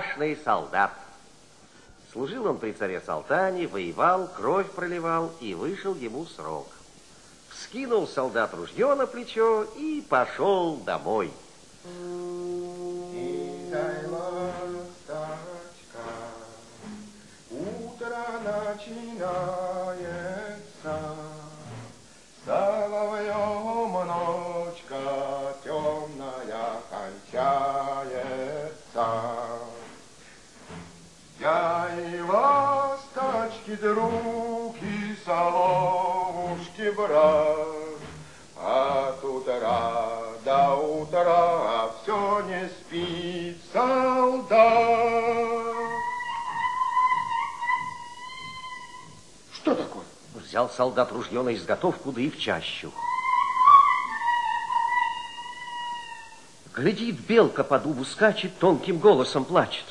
бесстрашный солдат. Служил он при царе Салтане, воевал, кровь проливал, и вышел ему срок. Вскинул солдат ружье на плечо и пошел домой. Солдат ружье на изготовку, да и в чащу. Глядит, белка по дубу скачет, тонким голосом плачет.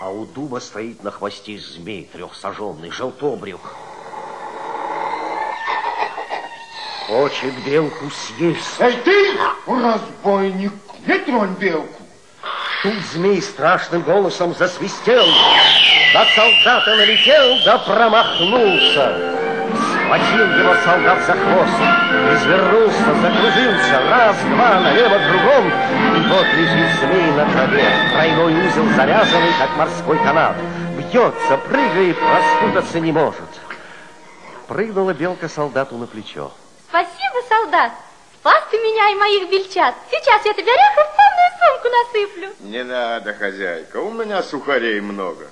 А у дуба стоит на хвосте змей трехсаженный, желтобрюх. Хочет белку съесть. Эй ты, разбойник, не тронь белку. Тут змей страшным голосом засвистел. На солдата налетел, да промахнулся. Схватил его солдат за хвост, извернулся, закружился, раз, два, налево, кругом, и вот лежит змей на траве, тройной узел завязанный, как морской канат. Бьется, прыгает, распутаться не может. Прыгнула белка солдату на плечо. Спасибо, солдат. Спас ты меня и моих бельчат. Сейчас я тебе орехов сумку насыплю. Не надо, хозяйка, у меня сухарей много.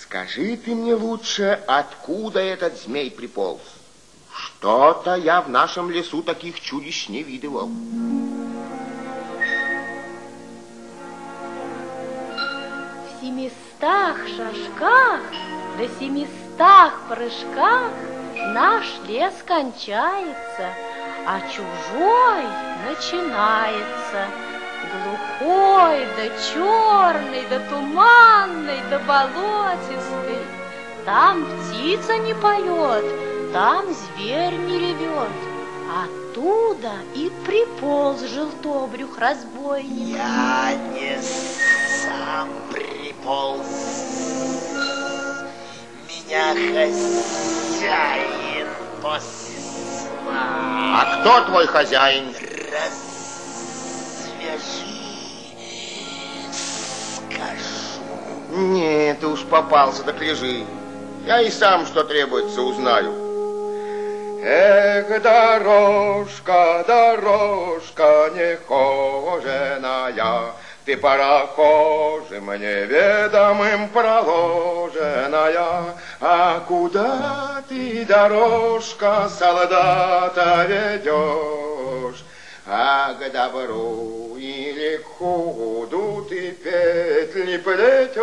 Скажи ты мне лучше, откуда этот змей приполз? Что-то я в нашем лесу таких чудищ не видывал. В семистах шажках до семистах прыжках наш лес кончается, а чужой начинается. Глухой, да черный, да туманный, да болотистый. Там птица не поет, там зверь не ревет. Оттуда и приполз желтобрюх разбойник. Я не сам приполз. Меня хозяин послал. А кто твой хозяин? Развяжи, скажу. Нет, ты уж попался, так лежи. Я и сам, что требуется, узнаю. Эх, дорожка, дорожка нехоженая, Ты прохожим неведомым проложенная, А куда ты, дорожка, солдата ведешь? А к добру или к ты петли плетешь?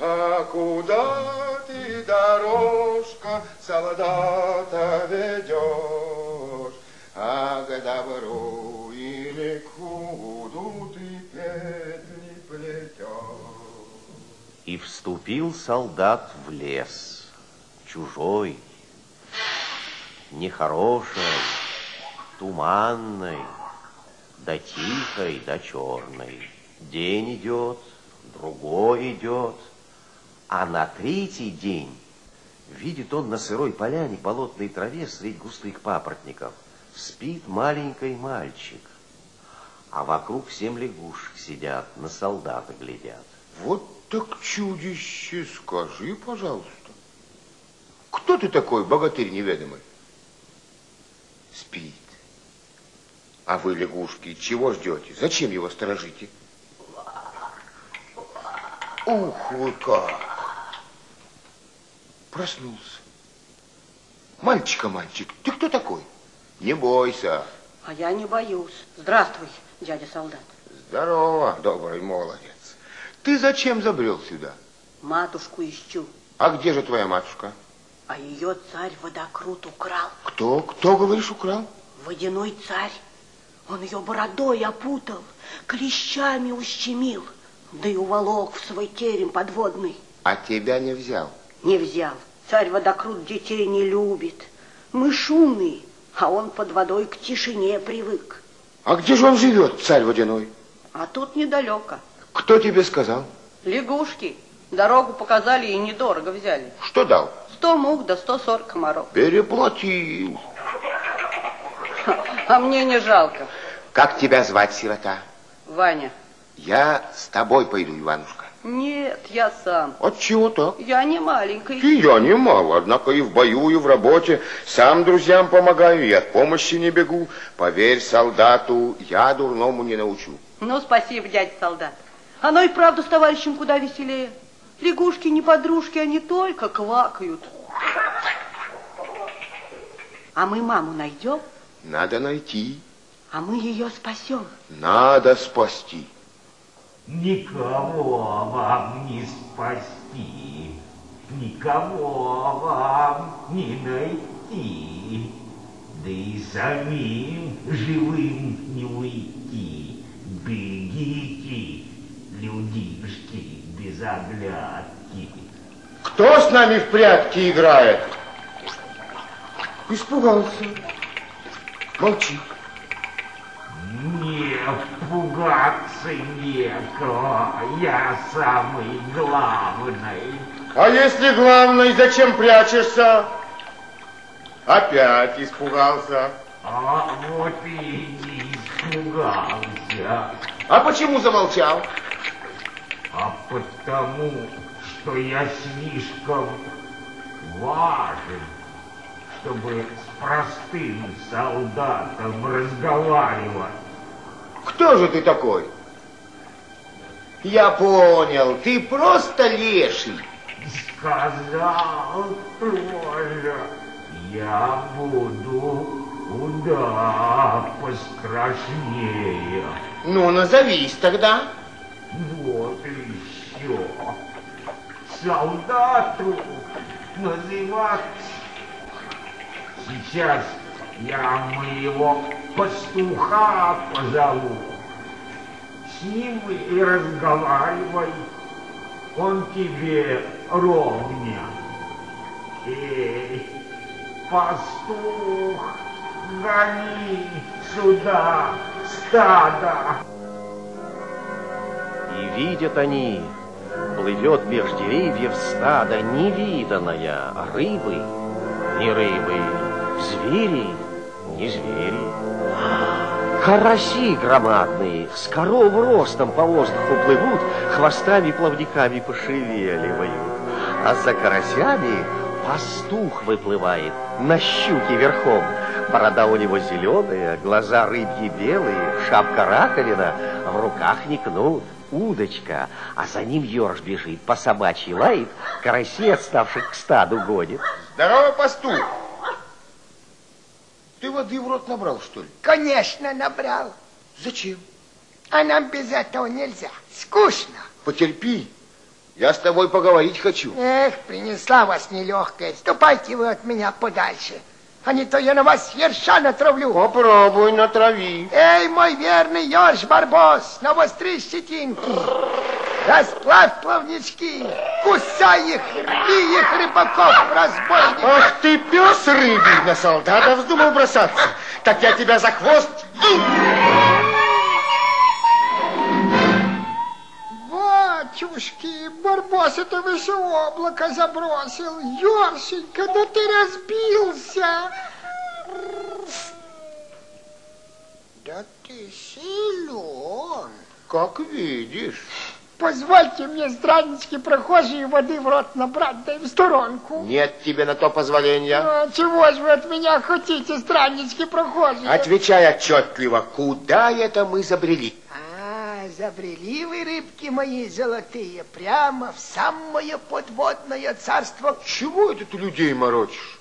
А куда ты, дорожка, солдата ведешь? А к добру или к ты петли плетешь? И вступил солдат в лес, чужой, нехороший, туманный, да тихой, да черной. День идет, другой идет, а на третий день видит он на сырой поляне болотной траве средь густых папоротников спит маленький мальчик, а вокруг семь лягушек сидят, на солдата глядят. Вот так чудище, скажи, пожалуйста. Кто ты такой, богатырь неведомый? Спит. А вы, лягушки, чего ждете? Зачем его сторожите? Ух вы как! Проснулся. Мальчика, мальчик, ты кто такой? Не бойся. А я не боюсь. Здравствуй, дядя солдат. Здорово, добрый молодец. Ты зачем забрел сюда? Матушку ищу, А где же твоя матушка? а ее царь водокрут украл. Кто? Кто, говоришь, украл? Водяной царь. Он ее бородой опутал, клещами ущемил, да и уволок в свой терем подводный. А тебя не взял. Не взял. Царь водокрут детей не любит. Мы шумные, а он под водой к тишине привык. А где же он живет, царь водяной? А тут недалеко. Кто тебе сказал? Лягушки. Дорогу показали и недорого взяли. Что дал? Сто мух да сто сорок комаров. Переплатил. А мне не жалко. Как тебя звать, сирота? Ваня. Я с тобой пойду, Иванушка. Нет, я сам. От чего так? Я не маленький. И я немало, однако и в бою, и в работе. Сам друзьям помогаю, и от помощи не бегу. Поверь солдату, я дурному не научу. Ну, спасибо, дядя солдат. Оно и правда с товарищем куда веселее. Лягушки не подружки, они только квакают. А мы маму найдем, Надо найти, а мы ее спасем. надо спасти. Никого вам не спасти, никого вам не найти, да и самим живым не уйти. Бегите, людишки, без оглядки. Кто с нами в прятки играет? Испугался. Молчи. Не пугаться некого, я самый главный. А если главный, зачем прячешься? Опять испугался. А вот и не испугался. А почему замолчал? А потому, что я слишком важен, чтобы с простым солдатом разговаривать. Кто же ты такой? Я понял, ты просто леший. Сказал тоже, я буду куда пострашнее. Ну, назовись тогда. Вот еще. Солдату называть. Сейчас я моего пастуха позову. С ним и разговаривай. Он тебе ровня. Эй, пастух, гони сюда стадо. И видят они, плывет меж деревьев стадо невиданное рыбы, не рыбы, звери, не звери. Караси громадные, с коров ростом по воздуху плывут, хвостами плавниками пошевеливают. А за карасями пастух выплывает на щуке верхом. Борода у него зеленая, глаза рыбьи белые, шапка раковина, в руках не кнут, удочка, а за ним ерш бежит, по собачьи лает, карасей, отставших к стаду, гонит. Здорово, пастух. Ты воды в рот набрал, что ли? Конечно, набрал. Зачем? А нам без этого нельзя. Скучно. Потерпи. Я с тобой поговорить хочу. Эх, принесла вас нелегкая. Ступайте вы от меня подальше. А не то я на вас ерша натравлю. Попробуй, натрави. Эй, мой верный Ёрш Барбос, навостри щетинки. Расплавь плавнички, кусай их, рви их, рыбаков, разбойников. Ах ты, пес рыбий, на солдата вздумал бросаться. Так я тебя за хвост... Батюшки, Барбос это выше облака забросил. Ёршенька, да ты разбился. Да ты силен. Как видишь. Позвольте мне, страннички прохожие, воды в рот набрать, да и в сторонку. Нет тебе на то позволения. А, чего же вы от меня хотите, страннички прохожие? Отвечай отчетливо, куда это мы забрели? А, забрели вы, рыбки мои золотые, прямо в самое подводное царство. Чего это ты людей морочишь?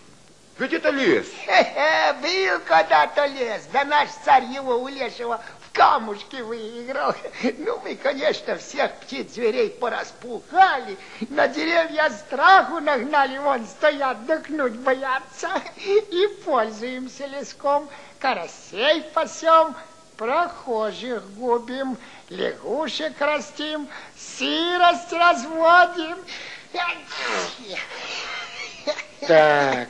Ведь это лес. Хе-хе, был когда-то лес, да наш царь его у лешего камушки выиграл. Ну, мы, конечно, всех птиц, зверей пораспухали, на деревья страху нагнали, вон стоят, дыхнуть боятся. И пользуемся леском, карасей пасем, прохожих губим, лягушек растим, сырость разводим. Так,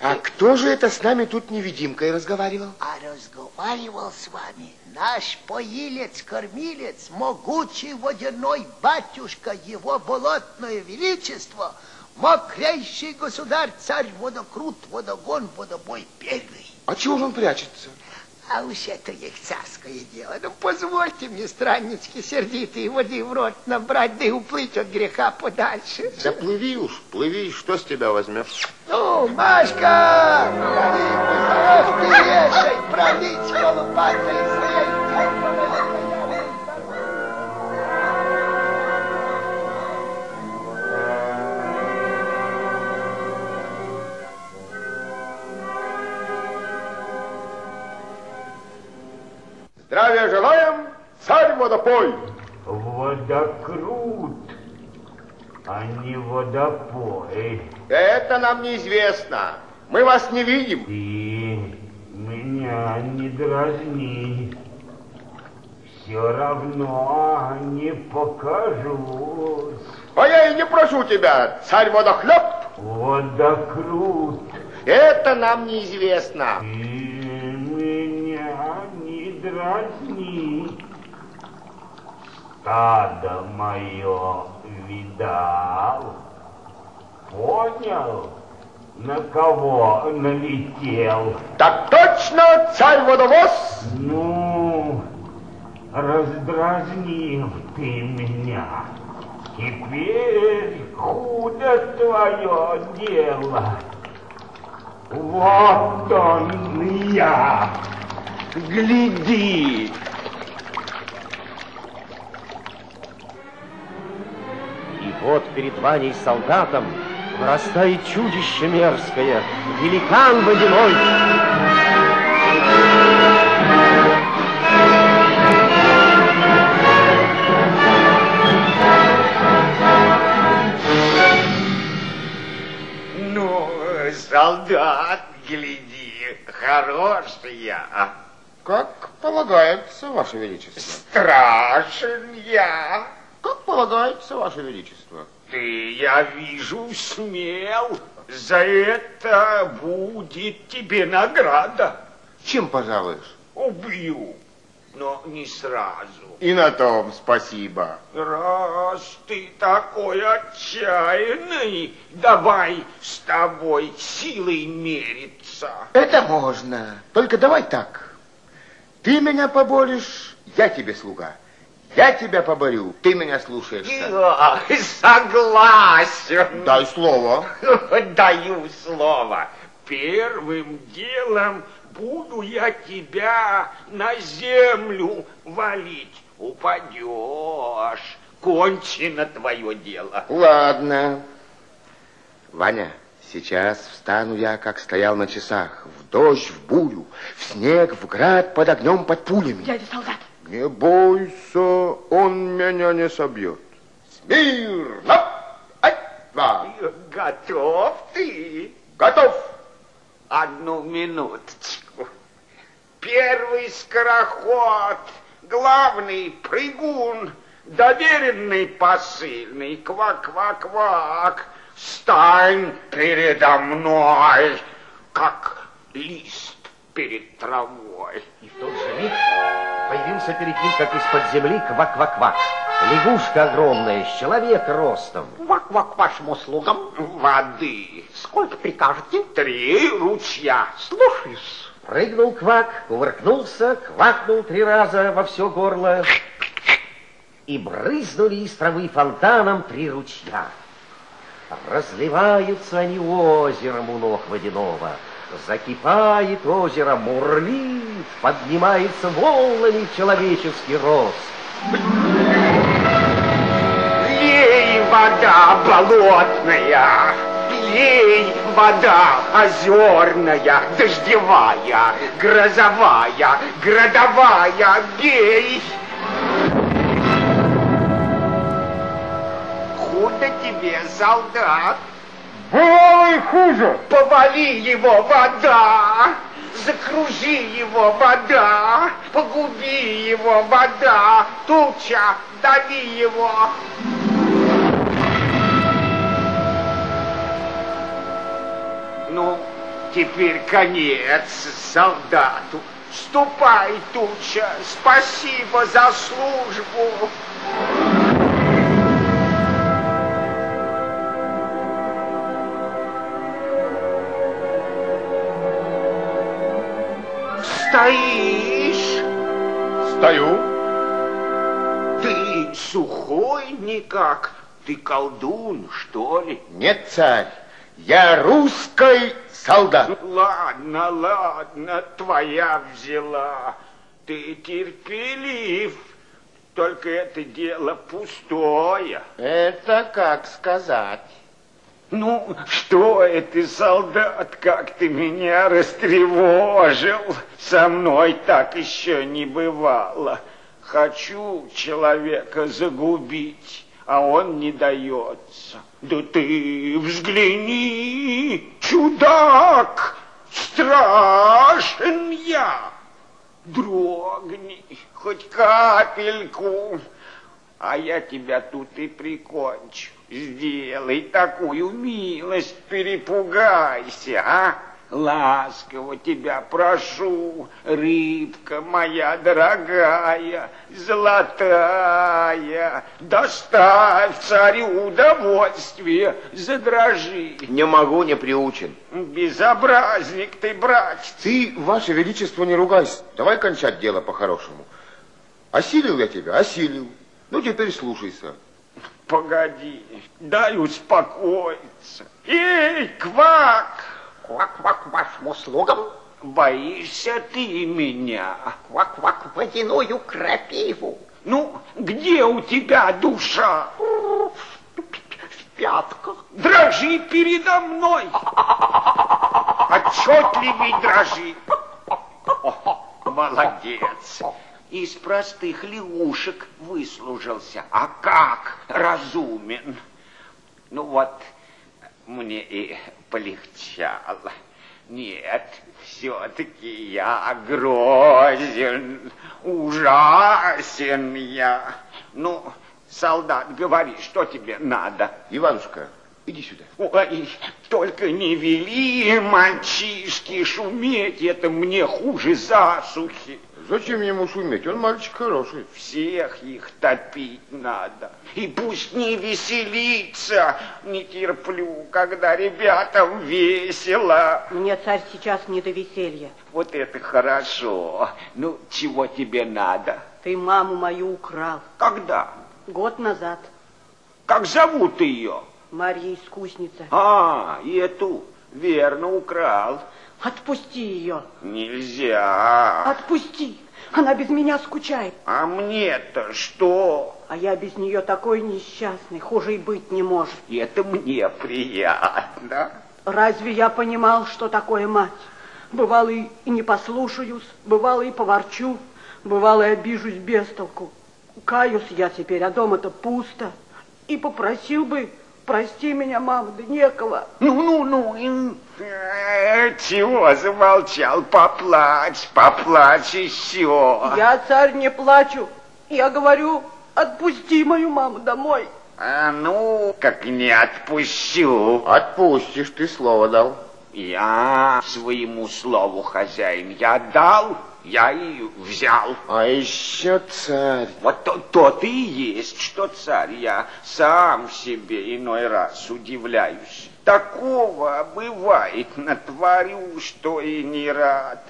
а кто же это с нами тут невидимкой разговаривал? А разговаривал с вами Наш поилец-кормилец, могучий водяной батюшка, его болотное величество, мокрейший государь, царь водокрут, водогон, водобой первый. А чего же он прячется? А уж это их царское дело. Ну, позвольте мне, страннички сердитые, воды в рот набрать, да и уплыть от греха подальше. Да плыви уж, плыви, что с тебя возьмет? Ну, Машка, ох ты леший, пролить колупатой зрель. Здравия желаем, царь водопой! Водокрут, а не водопой. Это нам неизвестно. Мы вас не видим. Ты меня не дразни. Все равно не покажусь. А я и не прошу тебя, царь водохлеб. Водокрут, Это нам неизвестно. меня дразни. Стадо мое видал. Понял, на кого налетел? Так точно, царь водовоз. Ну, раздразнил ты меня. Теперь худо твое дело. Вот он я. Гляди. И вот перед Ваней солдатом вырастает чудище мерзкое, великан водяной. Ну, солдат, гляди, хороший я. Как полагается, ваше величество. Страшен я. Как полагается, ваше величество. Ты, я вижу, смел. За это будет тебе награда. Чем пожалуешь? Убью, но не сразу. И на том спасибо. Раз ты такой отчаянный, давай с тобой силой мериться. Это можно. Только давай так. Ты меня поборешь, я тебе слуга. Я тебя поборю, ты меня слушаешься. Я согласен. Дай слово. Даю слово. Первым делом буду я тебя на землю валить. Упадешь. Кончено твое дело. Ладно. Ваня, сейчас встану я, как стоял на часах. В дождь, в бурю, в снег, в град, под огнем, под пулями. Дядя солдат, Не бойся, он меня не собьет. Смирно! Ай, два. Готов ты? Готов! Одну минуточку. Первый скороход, главный прыгун, доверенный посыльный, квак-квак-квак, стань передо мной, как лист перед травой. И в тот же миг появился перед ним, как из-под земли, квак-квак-квак. Лягушка огромная, с человек ростом. Квак-квак вашим услугам. Воды. Сколько прикажете? Три ручья. Слушаюсь. Прыгнул квак, кувыркнулся, квакнул три раза во все горло. И брызнули из травы фонтаном три ручья. Разливаются они озером у ног водяного. Закипает озеро, мурлит, поднимается волнами человеческий рост. Лей, вода болотная, лей, вода озерная, дождевая, грозовая, градовая, бей. Тебе, солдат. Ой, хуже! Повали его, вода! Закружи его, вода! Погуби его, вода! Туча, дави его! Ну, теперь конец солдату. Ступай, Туча, спасибо за службу. Стоишь? Стою. Ты сухой никак. Ты колдун, что ли? Нет, царь, я русский солдат. Ладно, ладно, твоя взяла. Ты терпелив. Только это дело пустое. Это как сказать. Ну, что это, солдат, как ты меня растревожил? Со мной так еще не бывало. Хочу человека загубить, а он не дается. Да ты взгляни, чудак, страшен я. Дрогни хоть капельку, а я тебя тут и прикончу. Сделай такую милость, перепугайся, а? Ласково тебя прошу, рыбка моя дорогая, золотая, доставь царю удовольствие, задрожи. Не могу, не приучен. Безобразник ты, братец. Ты, Ваше Величество, не ругайся. Давай кончать дело по-хорошему. Осилил я тебя, осилил. Ну, теперь слушайся. Погоди, дай успокоиться. Эй, квак! Квак-квак вашим услугам. Боишься ты меня? Квак-квак водяную крапиву. Ну, где у тебя душа? В пятках. Дрожи передо мной. Отчетливей дрожи. Молодец. Из простых лягушек выслужился. А как разумен. Ну вот, мне и полегчало. Нет, все-таки я грозен, ужасен я. Ну, солдат, говори, что тебе надо? Иванушка, иди сюда. Ой, только не вели мальчишки шуметь, это мне хуже засухи. Зачем ему шуметь? Он мальчик хороший. Всех их топить надо. И пусть не веселится. Не терплю, когда ребятам весело. Мне царь сейчас не до веселья. Вот это хорошо. Ну, чего тебе надо? Ты маму мою украл. Когда? Год назад. Как зовут ее? Марья искусница. А, и эту верно украл. Отпусти ее. Нельзя. Отпусти. Она без меня скучает. А мне-то что? А я без нее такой несчастный, хуже и быть не может. И это мне приятно. Разве я понимал, что такое мать? Бывало и, не послушаюсь, бывало и поворчу, бывало и обижусь без толку. Каюсь я теперь, а дома-то пусто. И попросил бы, прости меня, мама, да некого. Ну, ну, ну. Э, чего замолчал? Поплачь, поплачь еще. Я, царь, не плачу. Я говорю, отпусти мою маму домой. А ну, как не отпущу. Отпустишь, ты слово дал. Я своему слову хозяин, я дал, я и взял. А еще царь. Вот то, то ты и есть, что царь. Я сам себе иной раз удивляюсь. Такого бывает, натворю, что и не рад.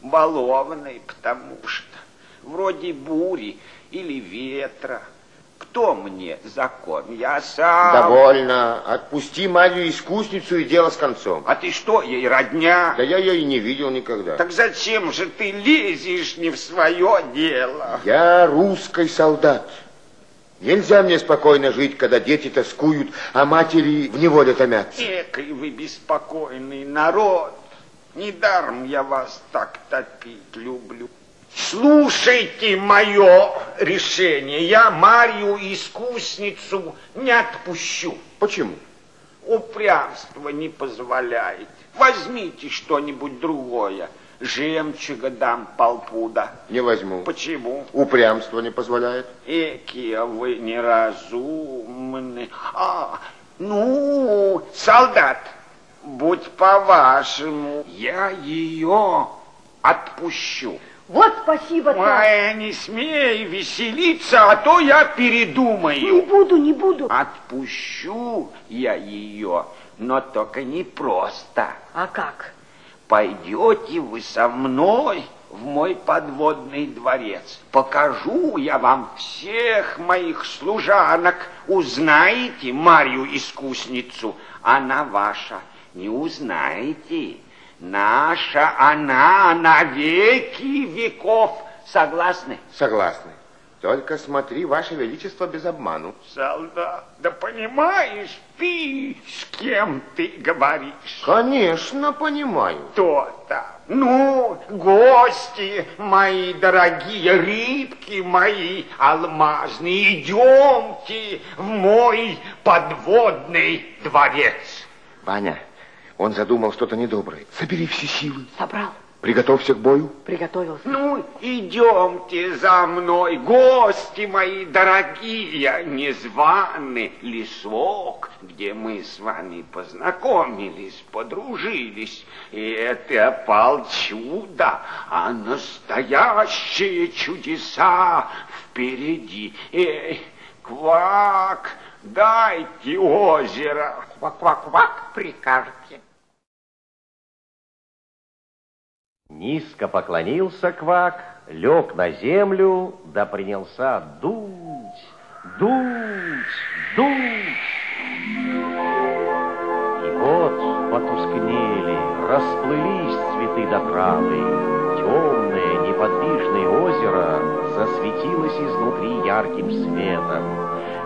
Балованный, потому что вроде бури или ветра. Кто мне закон? Я сам. Довольно. Отпусти Марию искусницу и дело с концом. А ты что, ей родня? Да я ее и не видел никогда. Так зачем же ты лезешь не в свое дело? Я русский солдат. Нельзя мне спокойно жить, когда дети тоскуют, а матери в неволе томятся. Экой вы беспокойный народ. Недаром я вас так топить люблю. Слушайте мое решение. Я Марию искусницу не отпущу. Почему? Упрямство не позволяет. Возьмите что-нибудь другое. Жемчуга дам полпуда. Не возьму. Почему? Упрямство не позволяет. Экие вы неразумны. А, ну, солдат, будь по-вашему, я ее отпущу. Вот спасибо, царь. Ой, не смей веселиться, а то я Не передумаю. буду, не буду. Отпущу я ее, но только не просто. А как? Пойдете вы со мной в мой подводный дворец. Покажу я вам всех моих служанок. Узнаете Марью искусницу, она ваша. Не узнаете. Наша она на веки веков. Согласны? Согласны. Только смотри, Ваше Величество, без обману. Солдат, да понимаешь ты, с кем ты говоришь? Конечно, понимаю. То-то. Ну, гости мои дорогие, рыбки мои алмазные, идемте в мой подводный дворец. Ваня, он задумал что-то недоброе. Собери все силы. Собрал, Приготовься к бою. приготовился. Ну, идемте за мной, гости мои дорогие, незваный лесок, где мы с вами познакомились, подружились. И это пал чудо, а настоящие чудеса впереди. Эй, квак, дайте озеро. Квак-квак-квак прикажете. Низко поклонился Квак, лег на землю, да принялся дуть, дуть, дуть. И вот потускнели, расплылись цветы до травы. Темное, неподвижное озеро засветилось изнутри ярким светом,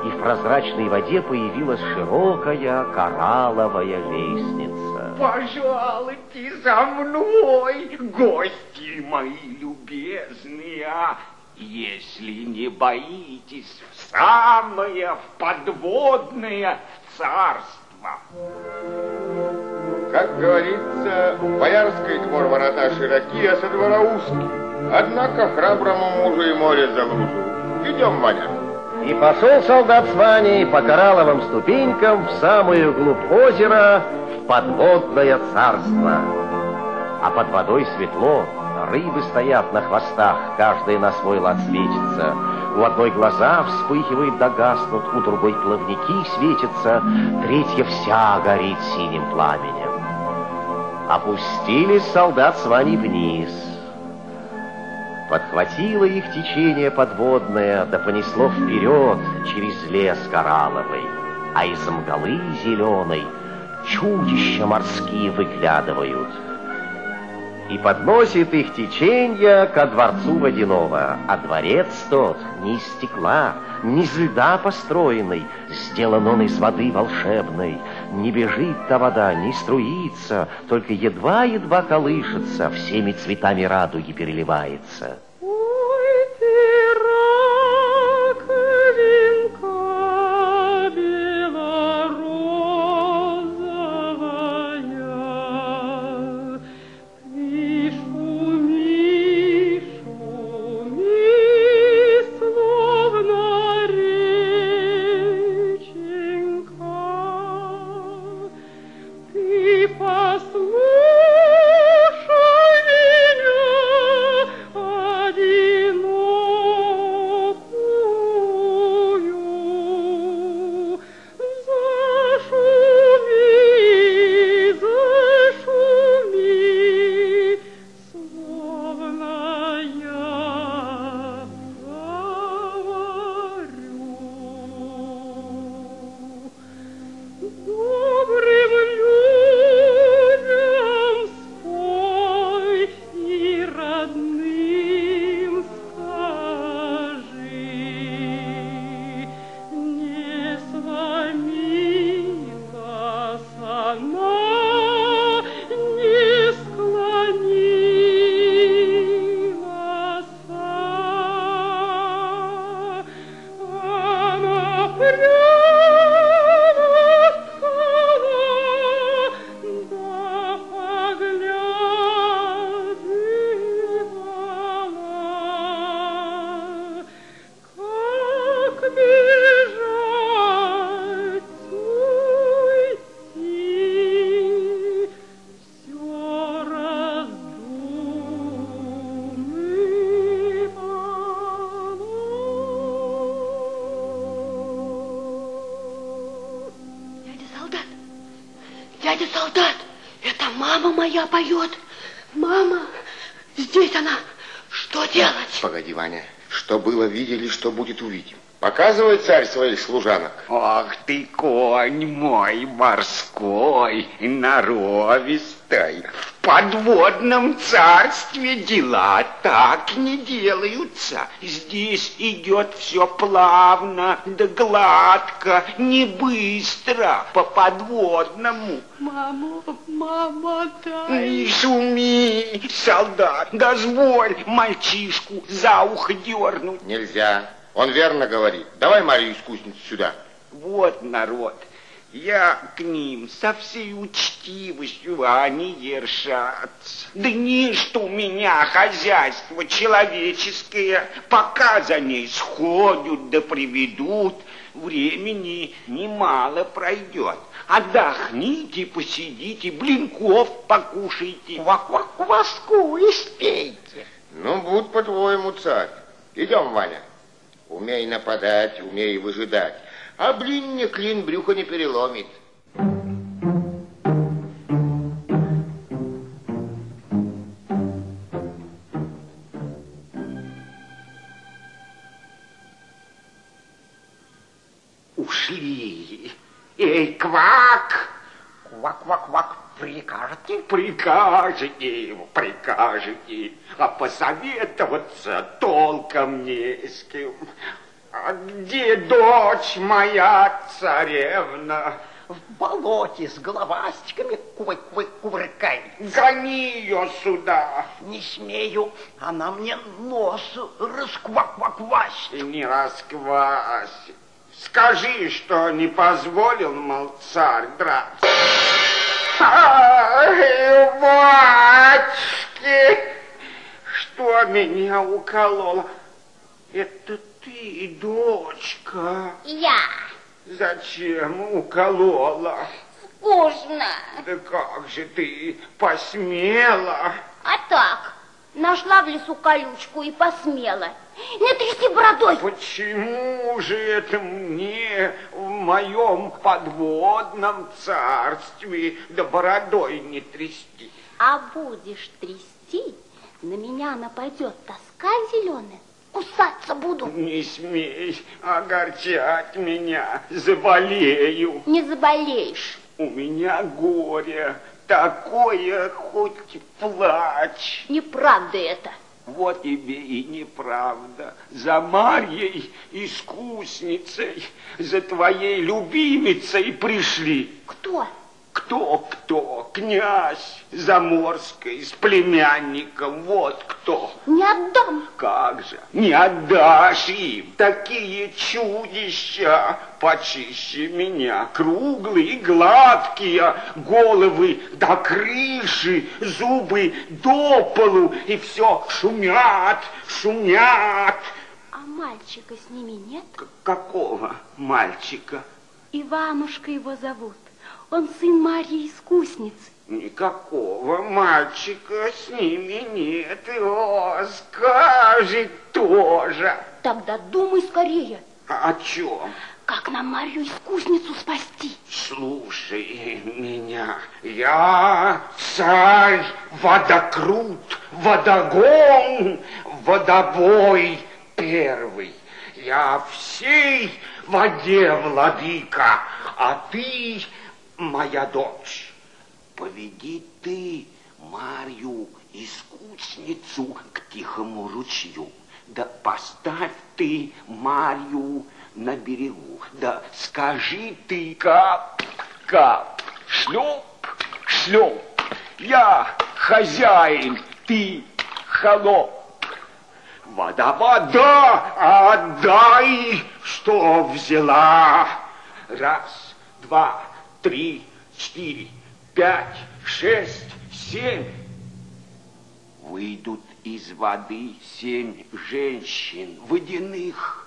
и в прозрачной воде появилась широкая коралловая лестница. Пожалуйте за мной, гости мои любезные, если не боитесь в самое в подводное царство. Как говорится, боярский двор ворота широки, а со двора узкий. Однако храброму мужу и море заглушу. Идем, Ваня. И пошел солдат с Ваней по коралловым ступенькам в самую глубь озера, в подводное царство. А под водой светло, рыбы стоят на хвостах, каждая на свой лад светится. У одной глаза вспыхивает да гаснут, у другой плавники светятся, третья вся горит синим пламенем. Опустились солдат с Ваней вниз. Подхватило их течение подводное, да понесло вперед через лес коралловый, а из мглы зеленой чудища морские выглядывают. И подносит их течение ко дворцу водяного, а дворец тот не из стекла, не из льда построенный, сделан он из воды волшебной. Не бежит та вода, не струится, только едва-едва колышется, всеми цветами радуги переливается. Здесь она. Что делать? Погоди, Ваня. Что было, видели, что будет, увидим. Показывай, царь, своих служанок. Ах ты, конь мой морской, норовистый. В подводном царстве дела так не делаются. Здесь идет все плавно, да гладко, не быстро, по подводному. Мама, мама, дай. Не шуми, солдат, дозволь мальчишку за ухо дернуть. Нельзя. Он верно говорит. Давай Марию искусницу сюда. Вот народ, я к ним со всей учтивостью, а они ершатся. Да не что у меня хозяйство человеческое, пока за ней сходят да приведут, времени немало пройдет. Отдохните, посидите, блинков покушайте, кваску испейте. Ну, будь по-твоему, царь. Идем, Ваня. Умей нападать, умей выжидать. А блин не клин брюхо не переломит. Ушли. Эй, квак! Квак-квак-квак, прикажете? Прикажете, прикажете. А посоветоваться толком не с кем. А где дочь моя царевна? В болоте с головастиками кувы кувы кувыркает. Гони ее сюда. Не смею, она мне нос расквакваквасит. Не расквась. Скажи, что не позволил, мол, царь драться. Ай, батюшки, что меня укололо? Это ты, дочка. Я. Зачем уколола? Скучно. Да как же ты посмела? А так, нашла в лесу колючку и посмела. Не трясти бородой. Почему же это мне в моем подводном царстве да бородой не трясти? А будешь трясти, на меня нападет тоска зеленая. Кусаться буду. Не смей огорчать меня, заболею. Не заболеешь. У меня горе такое, хоть плачь. Неправда это. Вот тебе и неправда. За Марьей искусницей, за твоей любимицей пришли. Кто? Кто-кто? Князь Заморской с племянником, вот кто. Не отдам. Как же, не отдашь им такие чудища, почище меня, круглые, гладкие, головы до крыши, зубы до полу, и все шумят, шумят. А мальчика с ними нет? К- какого мальчика? Иванушка его зовут. Он сын Марьи Искусницы. Никакого мальчика с ними нет. О, скажет тоже. Тогда думай скорее, А О чем? как нам Марью Искусницу спасти. Слушай меня, я царь водокрут, водогон, водобой первый. Я всей воде владыка, а ты моя дочь. Поведи ты Марью искусницу к тихому ручью. Да поставь ты Марью на берегу. Да скажи ты кап, кап, шлеп, шлеп. Я хозяин, ты холоп. Вода, вода, отдай, что взяла. Раз, два, три, четыре, пять, шесть, семь. Выйдут из воды семь женщин водяных,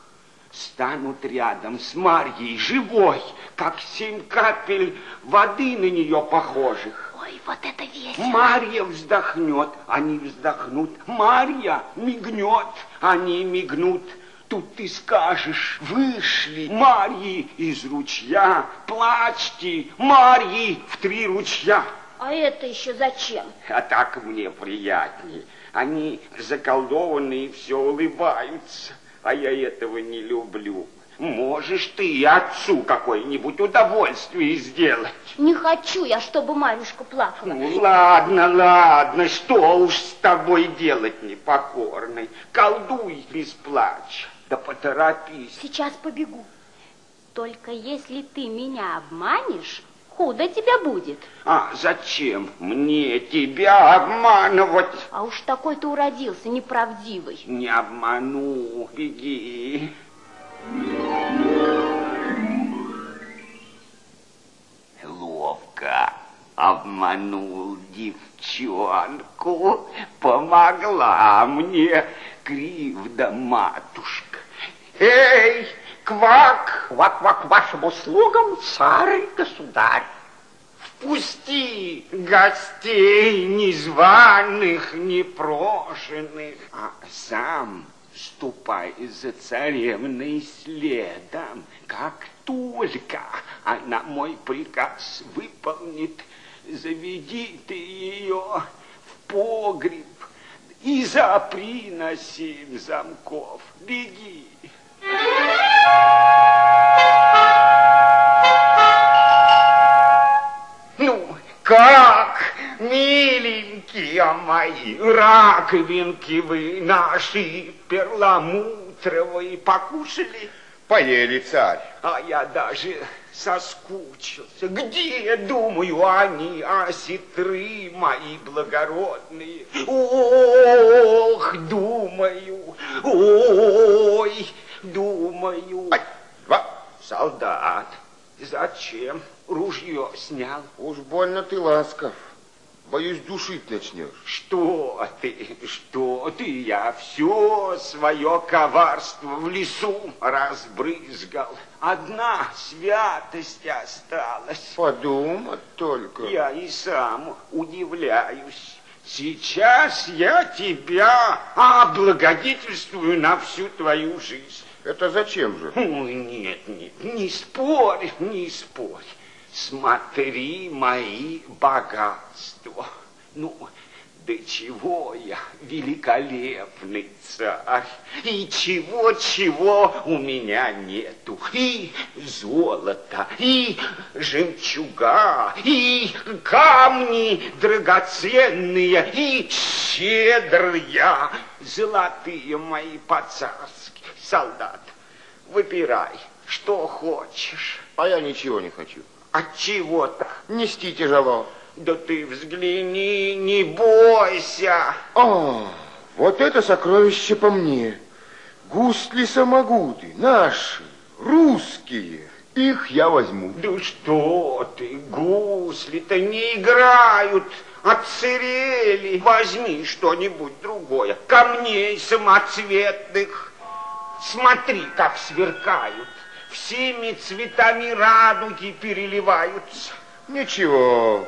станут рядом с Марьей живой, как семь капель воды на нее похожих. Ой, вот это весело. Марья вздохнет, они вздохнут. Марья мигнет, они мигнут. Тут ты скажешь, вышли Марьи из ручья, плачьте, Марьи в три ручья. А это еще зачем? А так мне приятнее. Они заколдованные все улыбаются, а я этого не люблю. Можешь ты и отцу какое-нибудь удовольствие сделать. Не хочу я, чтобы Марюшка плакала. Ну, ладно, ладно, что уж с тобой делать непокорный. Колдуй без плача, да поторопись. Сейчас побегу. Только если ты меня обманешь, худо тебе будет. А зачем мне тебя обманывать? А уж такой ты уродился, неправдивый. Не обману, беги. Ловко обманул девчонку, помогла мне кривда матушка. Эй, квак! Квак-квак вашим услугам, царь-государь. Впусти гостей незваных, непрошенных, а сам ступай за царевной следом. Как только она мой приказ выполнит, заведи ты ее в погреб и запри на семь замков. Беги. Ну, как, миленькие мои, раковинки вы наши перламутровые покушали? Поели, царь. А я даже соскучился. Где, думаю, они, осетры мои благородные? Ох, думаю, ой, думаю. Ай, ва, Солдат, зачем ружье снял? уж больно ты ласков. Боюсь, душить начнешь. Что ты, что ты, я все свое коварство в лесу разбрызгал. Одна святость осталась. Подумать только. Я и сам удивляюсь. Сейчас я тебя облагодетельствую на всю твою жизнь. Это зачем же? Ой, нет, нет, не спорь, не спорь. Смотри мои богатства. Ну, да чего я великолепный царь, и чего-чего у меня нету. И золота, и жемчуга, и камни драгоценные, и щедрые, золотые мои по-царски. Солдат, выбирай, что хочешь. А я ничего не хочу. От чего-то. Нести тяжело. Да ты взгляни, не бойся. А, вот это сокровище по мне. Гусли-самогуты, наши, русские. Их я возьму. Да что ты, гусли-то не играют, отсырели. Возьми что-нибудь другое, камней самоцветных. Смотри, как сверкают, всеми цветами радуги переливаются. Ничего,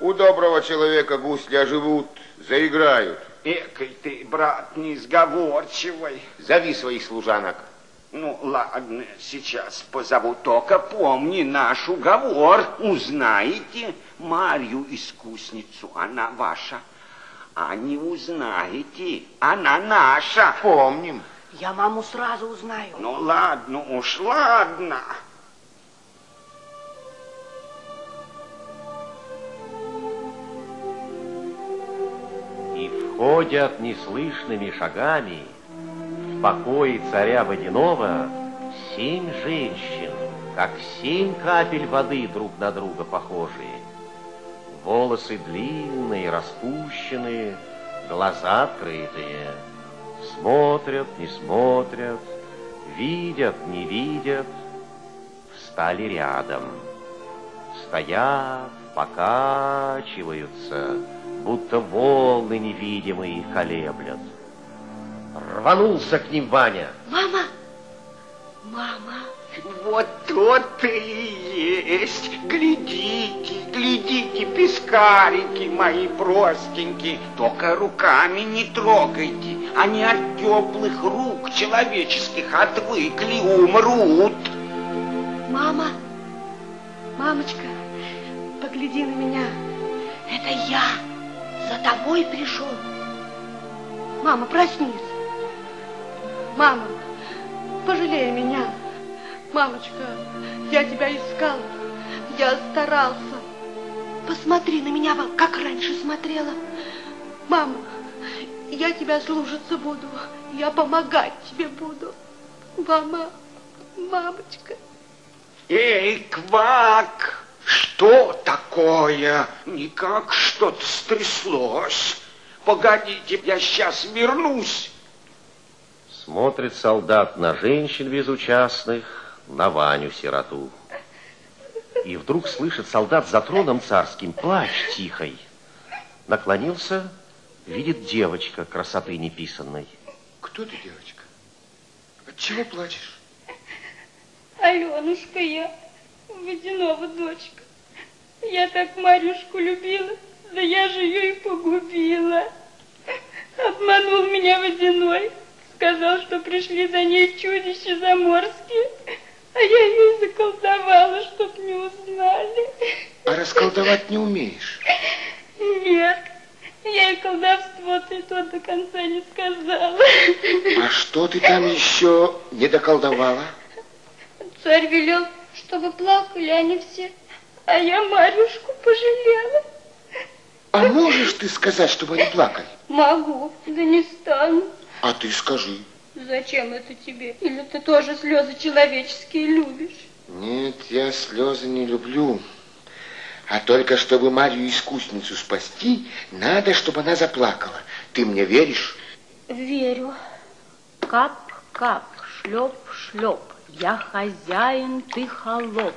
у доброго человека гусли оживут, заиграют. Экой ты, брат, несговорчивый. Зови своих служанок. Ну, ладно, сейчас позову, только помни наш уговор. Узнаете Марью искусницу, она ваша. А не узнаете, она наша. Помним. Я маму сразу узнаю. Ну, ладно уж, ладно. И входят неслышными шагами в покои царя Водяного семь женщин, как семь капель воды друг на друга похожие. Волосы длинные, распущенные, глаза открытые. Смотрят, не смотрят, видят, не видят. Встали рядом. Стоят, покачиваются, будто волны невидимые колеблят. Рванулся к ним Ваня. Мама! Мама! Вот тот и есть. Глядите, глядите, пескарики мои простенькие. Только руками не трогайте. Они от теплых рук человеческих отвыкли, умрут. Мама, мамочка, погляди на меня. Это я за тобой пришел. Мама, проснись. Мама, пожалей меня. Мамочка, я тебя искал, я старался. Посмотри на меня, как раньше смотрела. Мама, я тебя слушаться буду, я помогать тебе буду. Мама, мамочка. Эй, Квак, что такое? Никак что-то стряслось. Погодите, я сейчас вернусь. Смотрит солдат на женщин безучастных, на Ваню-сироту. И вдруг слышит солдат за троном царским плач тихой. Наклонился, видит девочка красоты неписанной. Кто ты, девочка? От чего плачешь? Аленушка я, Водянова дочка. Я так Марюшку любила, да я же ее и погубила. Обманул меня Водяной, сказал, что пришли за ней чудища заморские, а я ее заколдовала, чтоб не узнали. А расколдовать не умеешь? Нет, я и колдовство-то и то до конца не сказала. А что ты там еще не доколдовала? Царь велел, чтобы плакали они все, а я Марюшку пожалела. А можешь ты сказать, чтобы они плакали? Могу, да не стану. А ты скажи. Зачем это тебе? Или ты тоже слезы человеческие любишь? Нет, я слезы не люблю. А только чтобы Марью-искусницу спасти, надо, чтобы она заплакала. Ты мне веришь? Верю. Кап-кап, шлеп-шлеп. Я хозяин, ты холоп.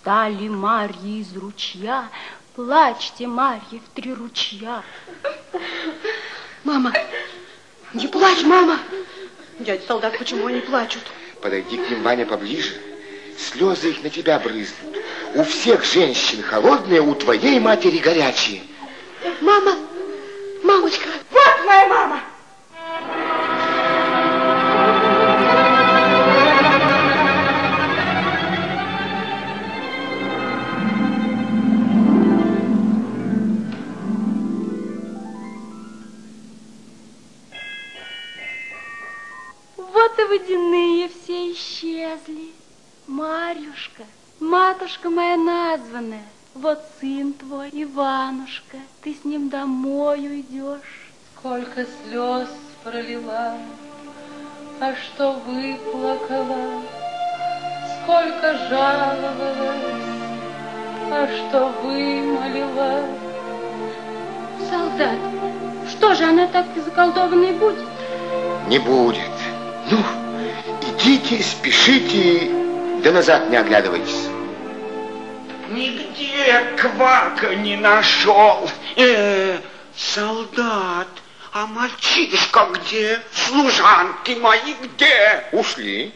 Стали Марьи из ручья. Плачьте, Марьи, в три ручья. Мама, не плачь, мама. Дядя солдат, почему они плачут? Подойди к ним, Ваня, поближе. Слезы их на тебя брызнут. У всех женщин холодные, у твоей матери горячие. Мама, мамочка, вот моя мама. Водяные все исчезли. Марюшка, матушка моя названная, вот сын твой, Иванушка, ты с ним домой уйдешь. Сколько слез пролила, а что выплакала, сколько жаловалась, а что вымолила. Солдат, что же она так заколдованной будет? Не будет. Ну, идите, спешите, да назад не оглядывайтесь. Нигде Квака не нашел. Э, солдат, а мальчишка где? Служанки мои где? Ушли.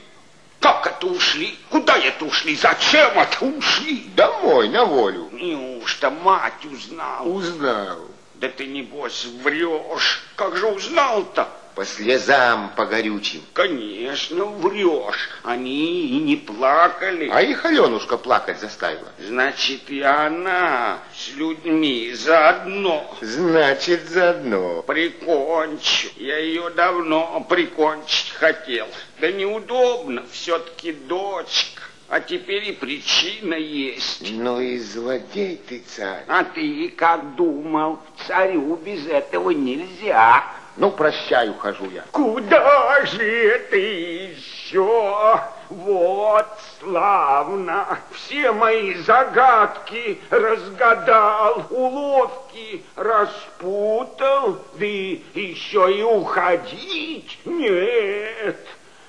Как это ушли? Куда это ушли? Зачем это ушли? Домой, на волю. Неужто мать узнал? Узнал. Да ты, небось, врешь. Как же узнал-то? По слезам по горючим. Конечно, врешь. Они и не плакали. А их Аленушка плакать заставила. Значит, и она с людьми заодно. Значит, заодно. Прикончу. Я ее давно прикончить хотел. Да неудобно, все-таки дочка. А теперь и причина есть. Ну и злодей ты, царь. А ты как думал? Царю без этого нельзя. Ну, прощай, ухожу я. Куда же ты еще? Вот, славно, все мои загадки разгадал, уловки распутал, да еще и уходить? Нет,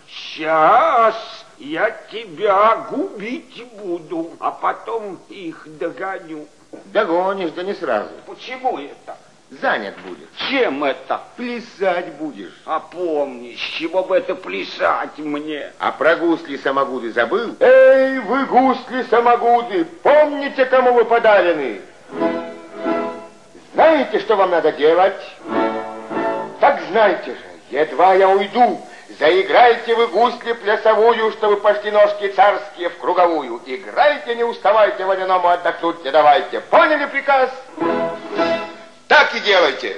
сейчас я тебя губить буду, а потом их догоню. Догонишь, да не сразу. Почему это? Занят будет. Чем это? Плясать будешь. А помни, с чего бы это плясать мне? А про гусли-самогуды забыл? Эй, вы гусли-самогуды, помните, кому вы подарены? Знаете, что вам надо делать? Так знайте же, едва я уйду, заиграйте вы гусли плясовую, чтобы пошли ножки царские в круговую. Играйте, не уставайте, водяному отдохнуть не давайте. Поняли приказ? Так и делайте.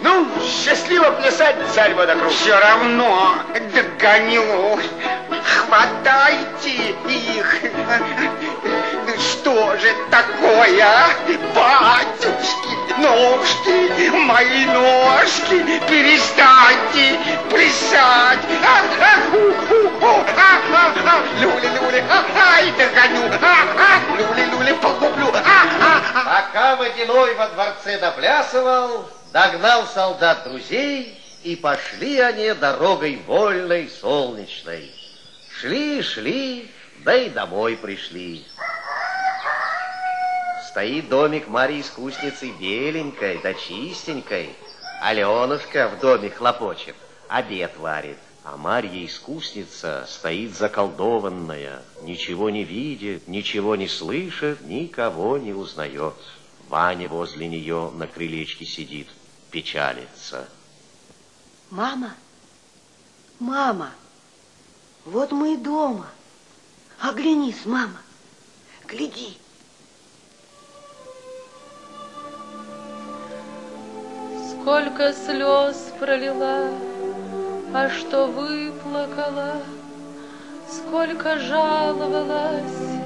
Ну, счастливо плясать, царь водокруг. Все равно догоню. Хватайте их. Что же такое, батюшки, ножки, мои ножки, перестаньте плясать. А, а, а, люли, люли, а, ай, догоню, а, а, люли, люли, погублю. Пока Водяной во дворце доплясывал, догнал солдат друзей, и пошли они дорогой вольной, солнечной. Шли, шли, да и домой пришли. Стоит домик Марьи Искусницы беленькой да чистенькой. Аленушка в доме хлопочет, обед варит. А Марья Искусница стоит заколдованная, ничего не видит, ничего не слышит, никого не узнает. Ваня возле нее на крылечке сидит, печалится. Мама, мама, вот мы и дома. Оглянись, мама, гляди. Сколько слез пролила, а что выплакала, Сколько жаловалась,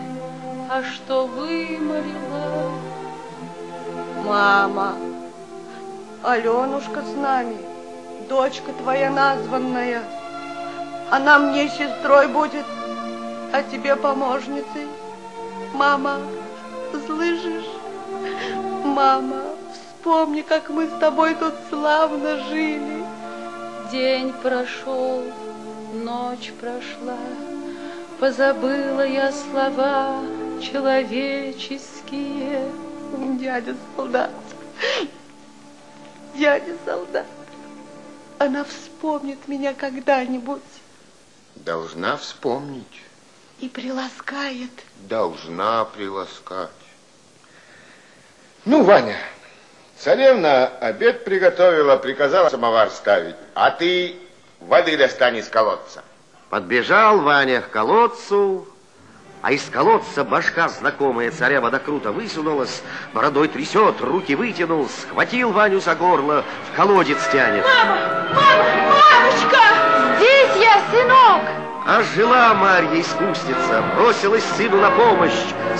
а что вымолила. Мама, Аленушка с нами, дочка твоя названная. Она мне сестрой будет, а тебе помощницей. Мама, слышишь? Мама, вспомни, как мы с тобой тут славно жили. День прошел, ночь прошла, Позабыла я слова человеческие. Дядя солдат, дядя солдат, она вспомнит меня когда-нибудь Должна вспомнить, и приласкает. должна приласкать. Ну, Ваня, царевна обед приготовила, приказала самовар ставить, а ты воды достань из колодца. Подбежал Ваня к колодцу, а из колодца башка знакомая царя водокрута высунулась, бородой трясет, руки вытянул, схватил Ваню за горло, в колодец тянет. Мама, мама, мамочка! Здесь я, сынок! А жила Марья искусница, бросилась сыну на помощь,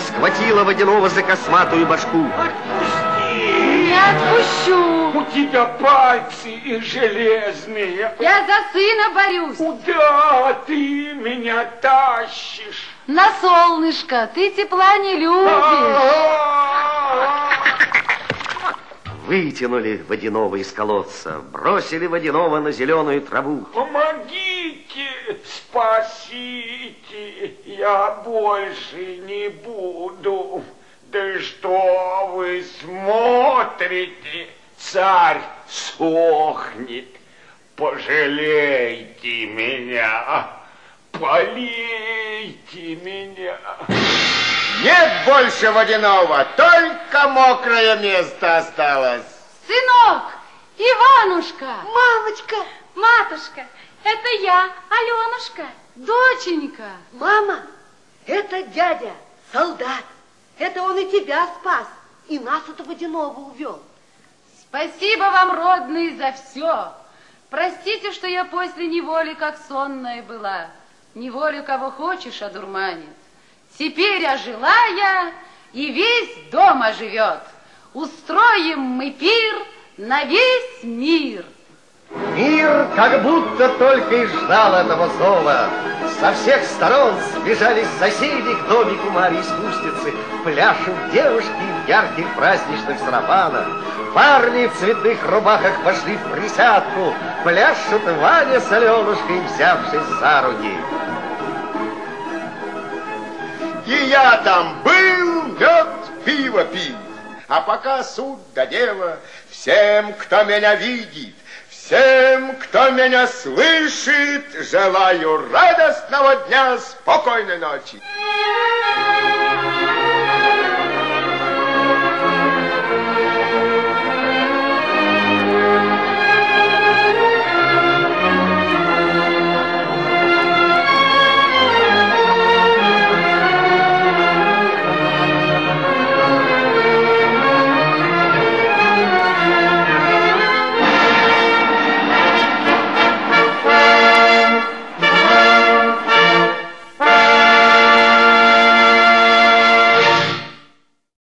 схватила водяного за косматую башку. Не отпущу. У тебя пальцы и железные. Я за сына борюсь. Куда ты меня тащишь? На солнышко. Ты тепла не любишь. Вытянули водяного из колодца, бросили водяного на зеленую траву. Помогите, спасите, я больше не буду. Да что вы смотрите? Царь сохнет. Пожалейте меня, полейте меня. Нет больше водяного, только мокрое место осталось. Сынок, Иванушка, Мамочка, Матушка, это я, Аленушка. доченька. мама, это дядя, солдат. Это он и тебя спас, и нас от водяного увел. Спасибо вам, родные, за все. Простите, что я после неволи как сонная была. Неволя кого хочешь одурманит. Теперь ожила я, и весь дом оживет. Устроим мы пир на весь мир. Мир как будто только и ждал этого зова. Со всех сторон сбежались соседи к домику Марьи Искусницы. Пляшут девушки в ярких праздничных сарафанах. Парни в цветных рубахах пошли в присядку. Пляшут Ваня с Аленушкой, взявшись за руки. И я там был, мед, пиво пил. А пока суд до дела, всем, кто меня видит, всем, кто меня слышит, желаю радостного дня, спокойной ночи.